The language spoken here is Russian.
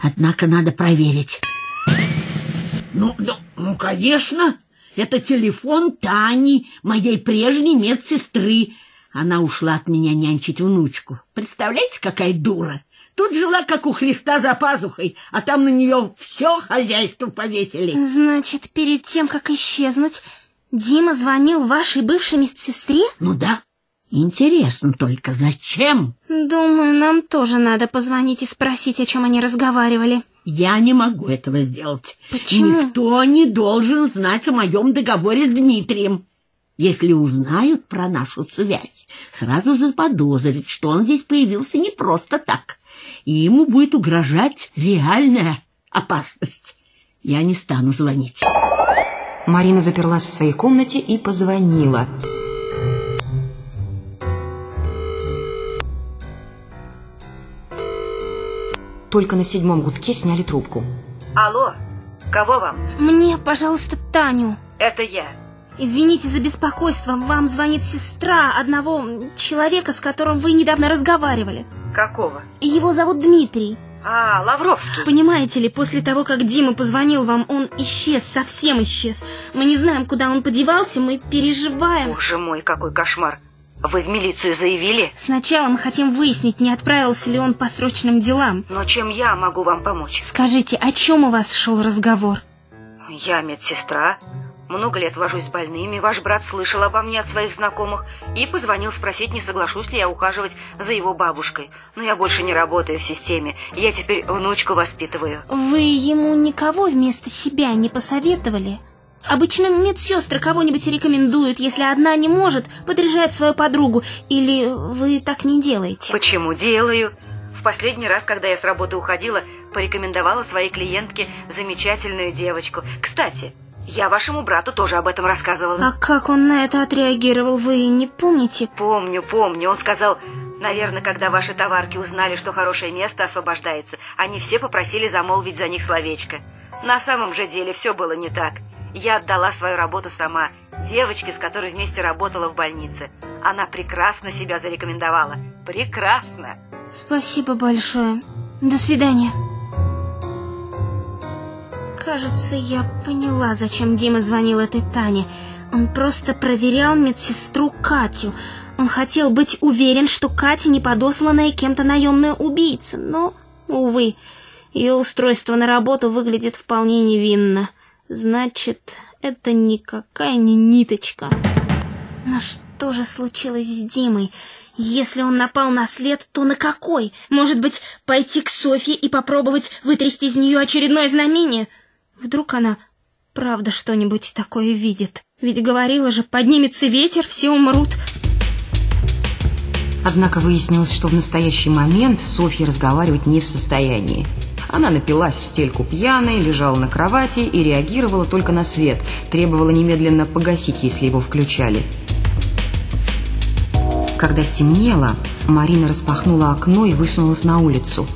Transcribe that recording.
Однако надо проверить. Ну, ну, ну, конечно, это телефон Тани, моей прежней медсестры. Она ушла от меня нянчить внучку. Представляете, какая дура? Тут жила, как у Христа за пазухой, а там на нее все хозяйство повесили. Значит, перед тем, как исчезнуть, Дима звонил вашей бывшей медсестре? Ну да. Интересно только, зачем? Думаю, нам тоже надо позвонить и спросить, о чем они разговаривали. Я не могу этого сделать. Почему? Никто не должен знать о моем договоре с Дмитрием. Если узнают про нашу связь, сразу заподозрят, что он здесь появился не просто так, и ему будет угрожать реальная опасность. Я не стану звонить. Марина заперлась в своей комнате и позвонила. Только на седьмом гудке сняли трубку. Алло, кого вам? Мне, пожалуйста, Таню. Это я. Извините за беспокойство, вам звонит сестра одного человека, с которым вы недавно разговаривали. Какого? Его зовут Дмитрий. А, Лавровский. Понимаете ли, после того, как Дима позвонил вам, он исчез, совсем исчез. Мы не знаем, куда он подевался, мы переживаем. Боже мой, какой кошмар. Вы в милицию заявили? Сначала мы хотим выяснить, не отправился ли он по срочным делам. Но чем я могу вам помочь? Скажите, о чем у вас шел разговор? Я медсестра. Много лет вожусь с больными. Ваш брат слышал обо мне от своих знакомых и позвонил спросить, не соглашусь ли я ухаживать за его бабушкой. Но я больше не работаю в системе. Я теперь внучку воспитываю. Вы ему никого вместо себя не посоветовали? Обычно медсестры кого-нибудь рекомендуют, если одна не может, подряжает свою подругу. Или вы так не делаете? Почему делаю? В последний раз, когда я с работы уходила, порекомендовала своей клиентке замечательную девочку. Кстати, я вашему брату тоже об этом рассказывала. А как он на это отреагировал, вы не помните? Помню, помню. Он сказал, наверное, когда ваши товарки узнали, что хорошее место освобождается, они все попросили замолвить за них словечко. На самом же деле все было не так. Я отдала свою работу сама, девочке, с которой вместе работала в больнице. Она прекрасно себя зарекомендовала. Прекрасно. Спасибо большое. До свидания. Кажется, я поняла, зачем Дима звонил этой Тане. Он просто проверял медсестру Катю. Он хотел быть уверен, что Катя не подосланная кем-то наемная убийца. Но, увы, ее устройство на работу выглядит вполне невинно. Значит, это никакая не ниточка. Но что же случилось с Димой? Если он напал на след, то на какой? Может быть, пойти к Софье и попробовать вытрясти из нее очередное знамение? Вдруг она правда что-нибудь такое видит? Ведь говорила же, поднимется ветер, все умрут. Однако выяснилось, что в настоящий момент Софья разговаривать не в состоянии. Она напилась в стельку пьяной, лежала на кровати и реагировала только на свет, требовала немедленно погасить, если его включали. Когда стемнело, Марина распахнула окно и высунулась на улицу.